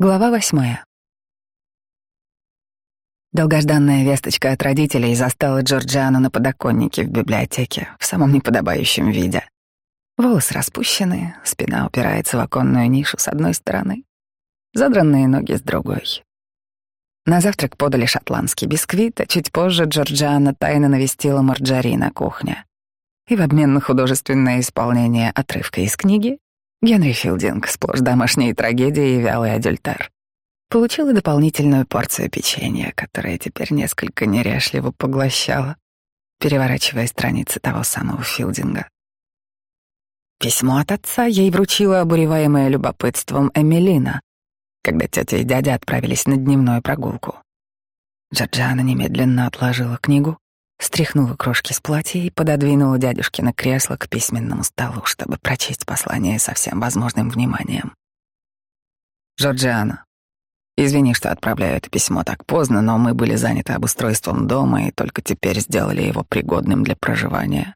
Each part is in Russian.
Глава восьмая. Долгожданная весточка от родителей застала Джорджиану на подоконнике в библиотеке в самом неподобающем виде. Волосы распущены, спина упирается в оконную нишу с одной стороны, задранные ноги с другой. На завтрак подали шотландский бисквит, а чуть позже Джорджиана тайно навестила Марджари на кухне. И в обмен на художественное исполнение отрывка из книги Генри Филдинг, сплошь домашние трагедии и вялый адюльтер. Получила дополнительную порцию печенья, которая теперь несколько неряшливо поглощала, переворачивая страницы того самого Филдинга. Письмо от отца ей вручила обуреваемая любопытством Эмилина, когда тетя и дядя отправились на дневную прогулку. Джорджиана немедленно отложила книгу, стряхнула крошки с платья и пододвинула дядюшкино кресло к письменному столу, чтобы прочесть послание со всем возможным вниманием. «Джорджиана, извини, что отправляю это письмо так поздно, но мы были заняты обустройством дома и только теперь сделали его пригодным для проживания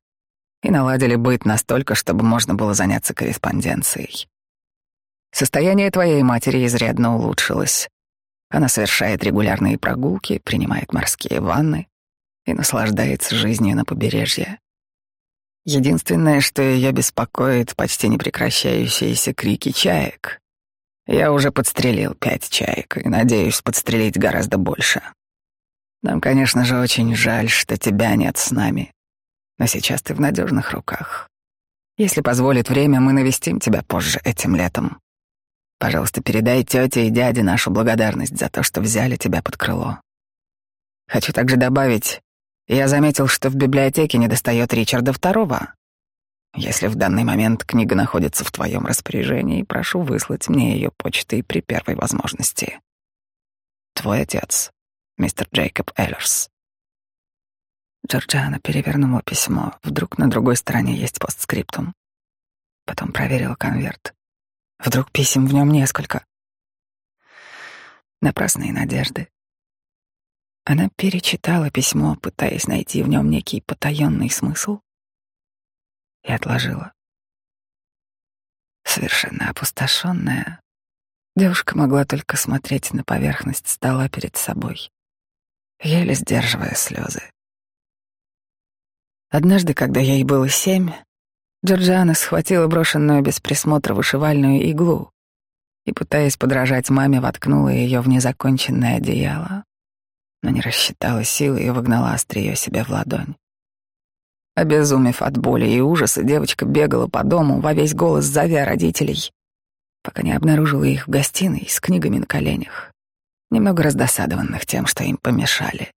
и наладили быт настолько, чтобы можно было заняться корреспонденцией. Состояние твоей матери изрядно улучшилось. Она совершает регулярные прогулки, принимает морские ванны, и наслаждается жизнью на побережье. Единственное, что ее беспокоит, почти непрекращающиеся крики чаек. Я уже подстрелил пять чаек и надеюсь подстрелить гораздо больше. Нам, конечно же, очень жаль, что тебя нет с нами, но сейчас ты в надежных руках. Если позволит время, мы навестим тебя позже этим летом. Пожалуйста, передай тете и дяде нашу благодарность за то, что взяли тебя под крыло. Хочу также добавить, я заметил, что в библиотеке недостает Ричарда II. Если в данный момент книга находится в твоем распоряжении, прошу выслать мне ее почтой при первой возможности. Твой отец, мистер Джейкоб Эллерс. Джорджиана перевернула письмо. Вдруг на другой стороне есть постскриптум. Потом проверила конверт. Вдруг писем в нем несколько. Напрасные надежды. Она перечитала письмо, пытаясь найти в нем некий потаенный смысл, и отложила. Совершенно опустошенная, девушка могла только смотреть на поверхность стола перед собой, еле сдерживая слезы. Однажды, когда ей было семь, Джорджиана схватила брошенную без присмотра вышивальную иглу и, пытаясь подражать маме, воткнула ее в незаконченное одеяло но не рассчитала силы и выгнала острие себе в ладонь. Обезумев от боли и ужаса, девочка бегала по дому, во весь голос зовя родителей, пока не обнаружила их в гостиной с книгами на коленях, немного раздосадованных тем, что им помешали.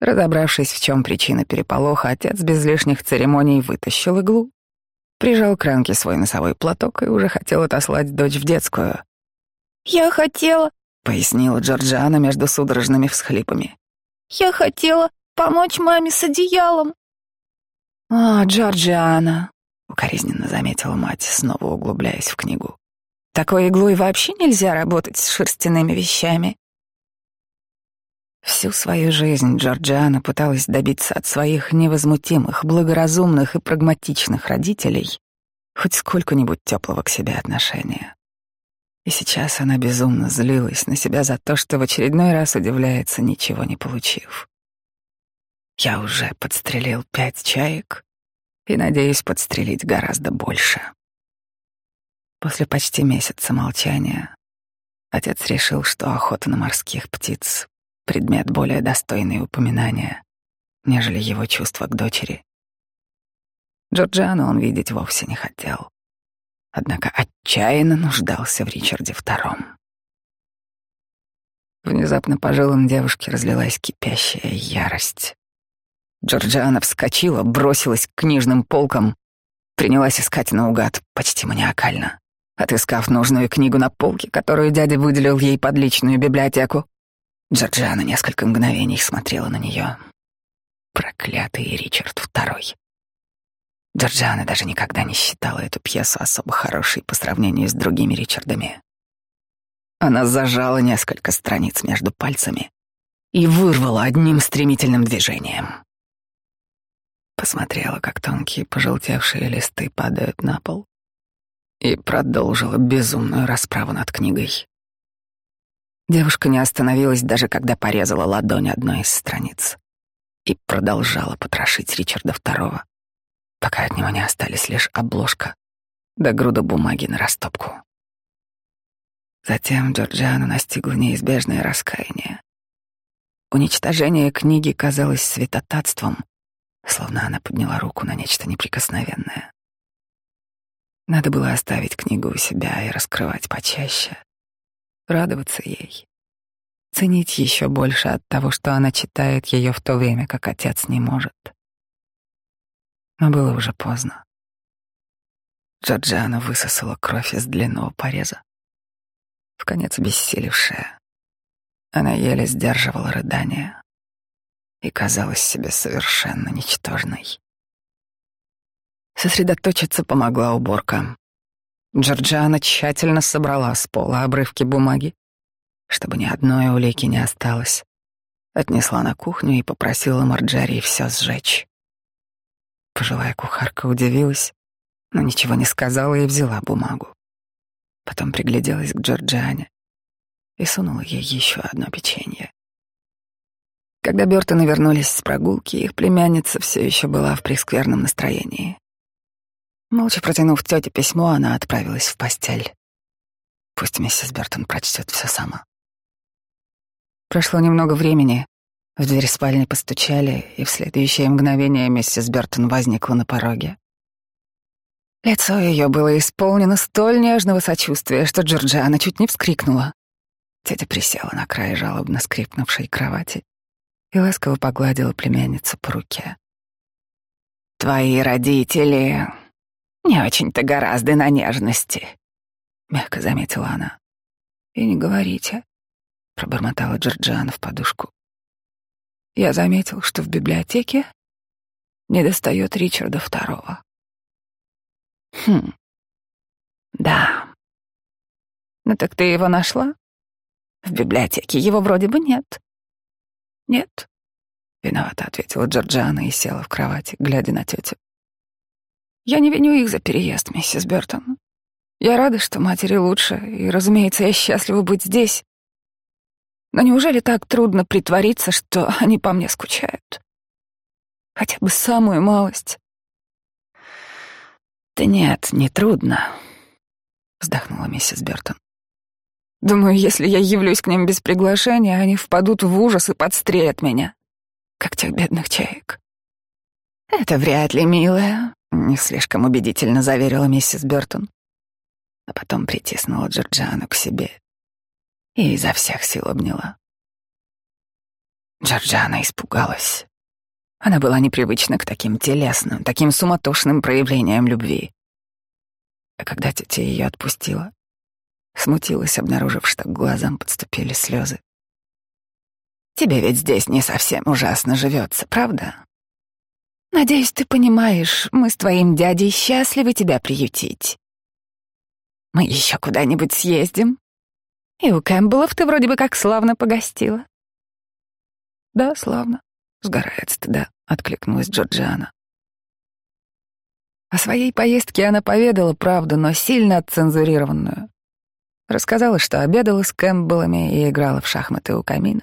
Разобравшись, в чем причина переполоха, отец без лишних церемоний вытащил иглу, прижал к ранке свой носовой платок и уже хотел отослать дочь в детскую. «Я хотела, пояснила Джорджиана между судорожными всхлипами. Я хотела помочь маме с одеялом. А, Джорджиана, укоризненно заметила мать, снова углубляясь в книгу. Такой иглой вообще нельзя работать с шерстяными вещами. Всю свою жизнь Джорджиана пыталась добиться от своих невозмутимых, благоразумных и прагматичных родителей хоть сколько-нибудь теплого к себе отношения. И сейчас она безумно злилась на себя за то, что в очередной раз удивляется, ничего не получив. Я уже подстрелил пять чаек и надеюсь подстрелить гораздо больше. После почти месяца молчания отец решил, что охота на морских птиц — предмет более достойный упоминания, нежели его чувства к дочери. Джорджиану он видеть вовсе не хотел однако отчаянно нуждался в Ричарде II. Внезапно по жилам девушки разлилась кипящая ярость. Джорджиана вскочила, бросилась к книжным полкам, принялась искать наугад, почти маниакально. Отыскав нужную книгу на полке, которую дядя выделил ей под личную библиотеку, Джорджиана несколько мгновений смотрела на нее. Проклятый Ричард II. Джорджиана даже никогда не считала эту пьесу особо хорошей по сравнению с другими Ричардами. Она зажала несколько страниц между пальцами и вырвала одним стремительным движением. Посмотрела, как тонкие пожелтевшие листы падают на пол, и продолжила безумную расправу над книгой, Девушка не остановилась даже когда порезала ладонь одной из страниц и продолжала потрошить Ричарда II, пока от него не остались лишь обложка да груда бумаги на растопку. Затем Джорджиану настигло неизбежное раскаяние. Уничтожение книги казалось святотатством, словно она подняла руку на нечто неприкосновенное. Надо было оставить книгу у себя и раскрывать почаще, радоваться ей, ценить еще больше от того, что она читает ее в то время, как отец не может. Но было уже поздно. Джорджиана высосала кровь из длинного пореза. В конец обессилевшая, она еле сдерживала рыдания и казалась себе совершенно ничтожной. Сосредоточиться помогла уборка. Джорджиана тщательно собрала с пола обрывки бумаги, чтобы ни одной улики не осталось. Отнесла на кухню и попросила Марджарии все сжечь. Пожилая кухарка удивилась, но ничего не сказала и взяла бумагу. Потом пригляделась к Джорджиане и сунула ей еще одно печенье. Когда Бёртоны вернулись с прогулки, их племянница все еще была в прескверном настроении. Молча протянув тете письмо, она отправилась в постель. Пусть миссис Бертон прочтет все сама. Прошло немного времени. В дверь спальни постучали, и в следующее мгновение миссис Бертон возникла на пороге. Лицо ее было исполнено столь нежного сочувствия, что Джорджиана чуть не вскрикнула. Тетя присела на край жалобно скрипнувшей кровати и ласково погладила племянницу по руке. «Твои родители не очень-то гораздо на нежности», — мягко заметила она. «И не говорите», — пробормотала Джорджиана в подушку. «Я заметил, что в библиотеке недостает Ричарда Второго. Хм. Да. Ну так ты его нашла? В библиотеке его вроде бы нет. Нет. Виновата, ответила Джорджиана и села в кровати, глядя на тетю. Я не виню их за переезд, миссис Бертон. Я рада, что матери лучше, и, разумеется, я счастлива быть здесь. Но неужели так трудно притвориться, что они по мне скучают? Хотя бы самую малость. «Да нет, не трудно», — вздохнула миссис Бертон. «Думаю, если я явлюсь к ним без приглашения, они впадут в ужас и подстрелят меня, как тех бедных чаек». «Это вряд ли, милая», — не слишком убедительно заверила миссис Бертон. А потом притиснула Джорджану к себе и изо всех сил обняла. Джорджана испугалась. Она была непривычна к таким телесным, таким суматошным проявлениям любви. А когда тетя ее отпустила, смутилась, обнаружив, что к глазам подступили слезы. «Тебе ведь здесь не совсем ужасно живется, правда? Надеюсь, ты понимаешь, мы с твоим дядей счастливы тебя приютить. Мы еще куда-нибудь съездим. И у Кэмпбеллов ты вроде бы как славно погостила». «Да, славно», — сгорая от стыда, откликнулась Джорджиана. О своей поездке она поведала правду, но сильно отцензурированную. Рассказала, что обедала с Кэмпбеллами и играла в шахматы у камина.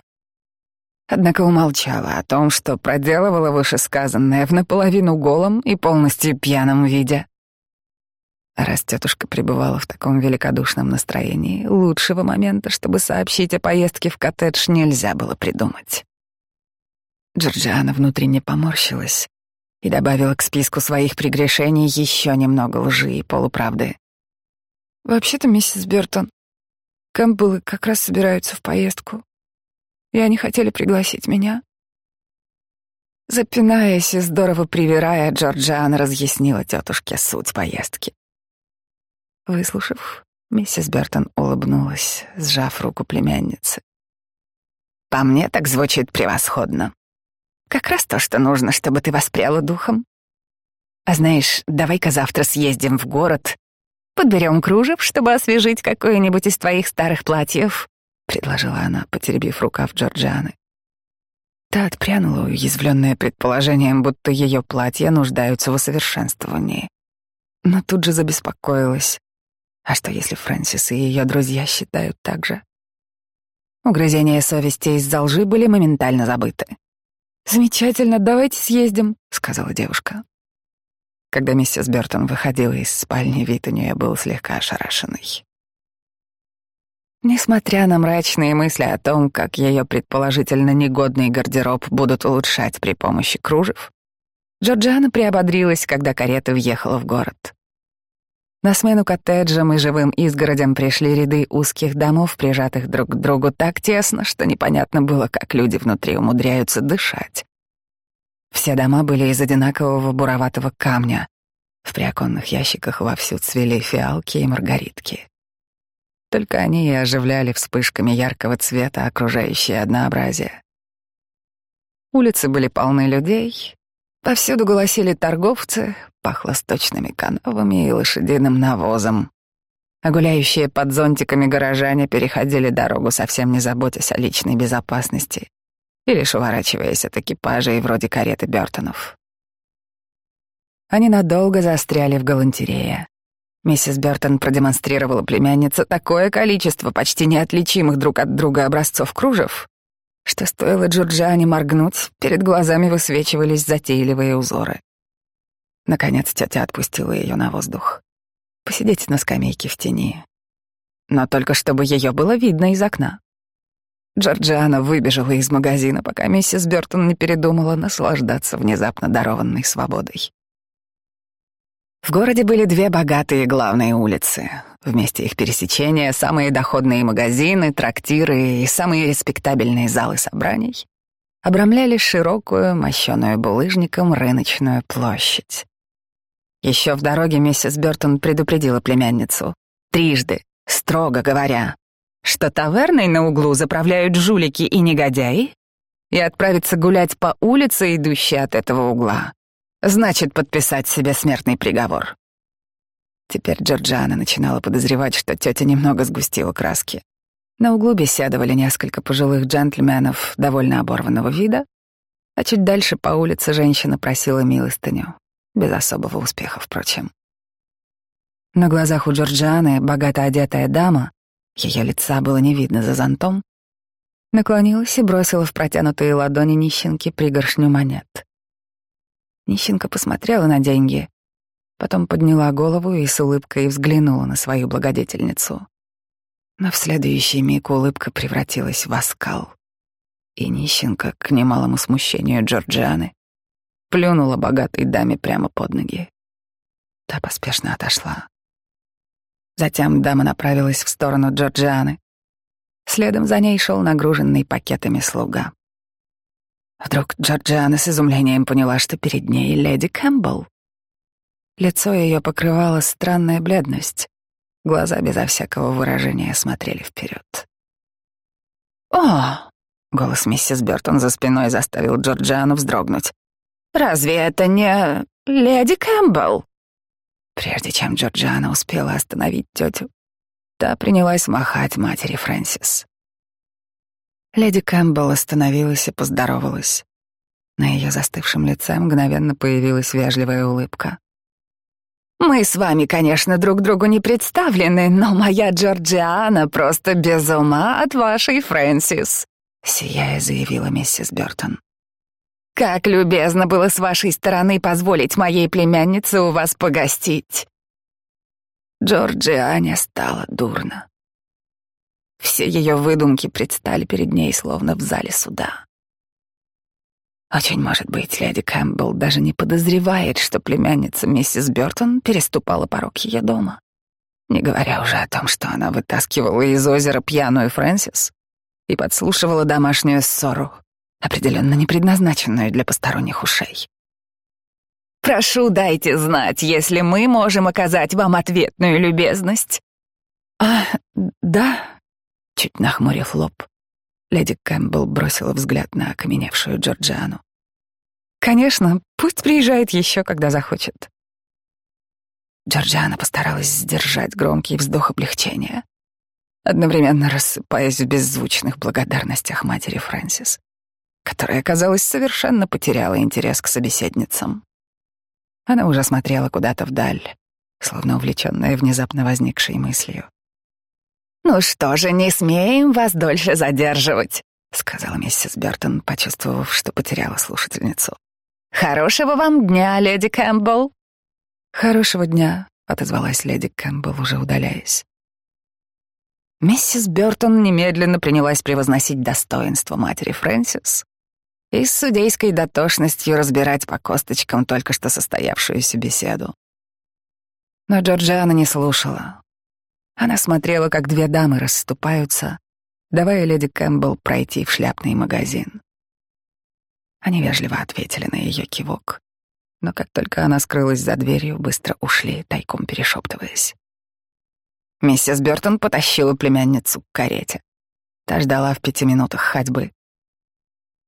Однако умолчала о том, что проделывала вышесказанное в наполовину голом и полностью пьяном виде. Раз тетушка пребывала в таком великодушном настроении, лучшего момента, чтобы сообщить о поездке в коттедж, нельзя было придумать. Джорджиана внутренне поморщилась и добавила к списку своих прегрешений еще немного лжи и полуправды. «Вообще-то, миссис Бертон, Кэмпбеллы как раз собираются в поездку, и они хотели пригласить меня». Запинаясь и здорово привирая, Джорджиана разъяснила тетушке суть поездки. Выслушав, миссис Бертон улыбнулась, сжав руку племянницы. «По мне так звучит превосходно. Как раз то, что нужно, чтобы ты воспряла духом. А знаешь, давай-ка завтра съездим в город, подберем кружев, чтобы освежить какое-нибудь из твоих старых платьев, предложила она, потеребив рукав Джорджианы. Та отпрянула, уязвленная предположением, будто ее платья нуждаются в усовершенствовании. Но тут же забеспокоилась. А что, если Фрэнсис и ее друзья считают так же? Угрызения совести из-за лжи были моментально забыты. «Замечательно, давайте съездим», — сказала девушка. Когда миссис Бертон выходила из спальни, вид у нее был слегка ошарашенный. Несмотря на мрачные мысли о том, как ее предположительно негодный гардероб будут улучшать при помощи кружев, Джорджиана приободрилась, когда карета въехала в город. На смену коттеджам и живым изгородям пришли ряды узких домов, прижатых друг к другу так тесно, что непонятно было, как люди внутри умудряются дышать. Все дома были из одинакового буроватого камня. В приоконных ящиках вовсю цвели фиалки и маргаритки. Только они и оживляли вспышками яркого цвета окружающее однообразие. Улицы были полны людей, повсюду голосили торговцы, пахло сточными канавами и лошадиным навозом. А гуляющие под зонтиками горожане переходили дорогу, совсем не заботясь о личной безопасности и лишь от экипажей вроде кареты Бёртонов. Они надолго застряли в галантерее. Миссис Бёртон продемонстрировала племяннице такое количество почти неотличимых друг от друга образцов кружев, что стоило Джорджиане моргнуть, перед глазами высвечивались затейливые узоры. Наконец тетя отпустила ее на воздух. Посидеть на скамейке в тени. Но только чтобы ее было видно из окна. Джорджиана выбежала из магазина, пока миссис Бёртон не передумала наслаждаться внезапно дарованной свободой. В городе были две богатые главные улицы. Вместе их пересечения самые доходные магазины, трактиры и самые респектабельные залы собраний обрамляли широкую, мощеную булыжником рыночную площадь. Еще в дороге миссис Бёртон предупредила племянницу. Трижды, строго говоря, что таверной на углу заправляют жулики и негодяи, и отправиться гулять по улице, идущей от этого угла, значит подписать себе смертный приговор. Теперь Джорджана начинала подозревать, что тетя немного сгустила краски. На углу беседовали несколько пожилых джентльменов довольно оборванного вида, а чуть дальше по улице женщина просила милостыню. Без особого успеха, впрочем. На глазах у Джорджианы богато одетая дама, ее лица было не видно за зонтом, наклонилась и бросила в протянутые ладони нищенки пригоршню монет. Нищенка посмотрела на деньги, потом подняла голову и с улыбкой взглянула на свою благодетельницу. Но в следующий миг улыбка превратилась в оскал, и нищенка, к немалому смущению Джорджианы, плюнула богатой даме прямо под ноги. Та поспешно отошла. Затем дама направилась в сторону Джорджианы. Следом за ней шел нагруженный пакетами слуга. Вдруг Джорджиана с изумлением поняла, что перед ней леди Кэмпбелл. Лицо ее покрывала странная бледность. Глаза безо всякого выражения смотрели вперед. «О!» — голос миссис Бертон за спиной заставил Джорджиану вздрогнуть. Разве это не леди Кэмпбелл?» Прежде чем Джорджиана успела остановить тетю, та принялась махать матери Фрэнсис. Леди Кэмпбелл остановилась и поздоровалась. На ее застывшем лице мгновенно появилась вежливая улыбка. «Мы с вами, конечно, друг другу не представлены, но моя Джорджиана просто без ума от вашей Фрэнсис», — сияя заявила миссис Бёртон. Как любезно было с вашей стороны позволить моей племяннице у вас погостить. Джорджиане стало дурно. Все ее выдумки предстали перед ней, словно в зале суда. Очень может быть, леди Кэмпбелл даже не подозревает, что племянница миссис Бёртон переступала порог ее дома. Не говоря уже о том, что она вытаскивала из озера пьяную Фрэнсис и подслушивала домашнюю ссору определенно не предназначенную для посторонних ушей. «Прошу, дайте знать, если мы можем оказать вам ответную любезность». «А, да», — чуть нахмурив лоб, леди Кэмпбелл бросила взгляд на окаменевшую Джорджиану. «Конечно, пусть приезжает еще, когда захочет». Джорджиана постаралась сдержать громкий вздох облегчения, одновременно рассыпаясь в беззвучных благодарностях матери Фрэнсис которая, казалось, совершенно потеряла интерес к собеседницам. Она уже смотрела куда-то вдаль, словно увлеченная внезапно возникшей мыслью. «Ну что же, не смеем вас дольше задерживать», — сказала миссис Бертон, почувствовав, что потеряла слушательницу. «Хорошего вам дня, леди Кэмпбелл!» «Хорошего дня», — отозвалась леди Кэмпбелл, уже удаляясь. Миссис Бертон немедленно принялась превозносить достоинство матери Фрэнсис и с судейской дотошностью разбирать по косточкам только что состоявшуюся беседу. Но Джорджиана не слушала. Она смотрела, как две дамы расступаются, давая леди Кэмпбелл пройти в шляпный магазин. Они вежливо ответили на ее кивок, но как только она скрылась за дверью, быстро ушли, тайком перешептываясь. Миссис Бертон потащила племянницу к карете. Та ждала в пяти минутах ходьбы.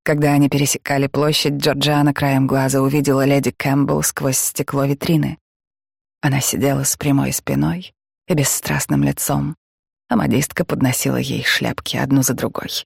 Когда они пересекали площадь, Джорджиана краем глаза увидела леди Кэмпбелл сквозь стекло витрины. Она сидела с прямой спиной и бесстрастным лицом, а модистка подносила ей шляпки одну за другой.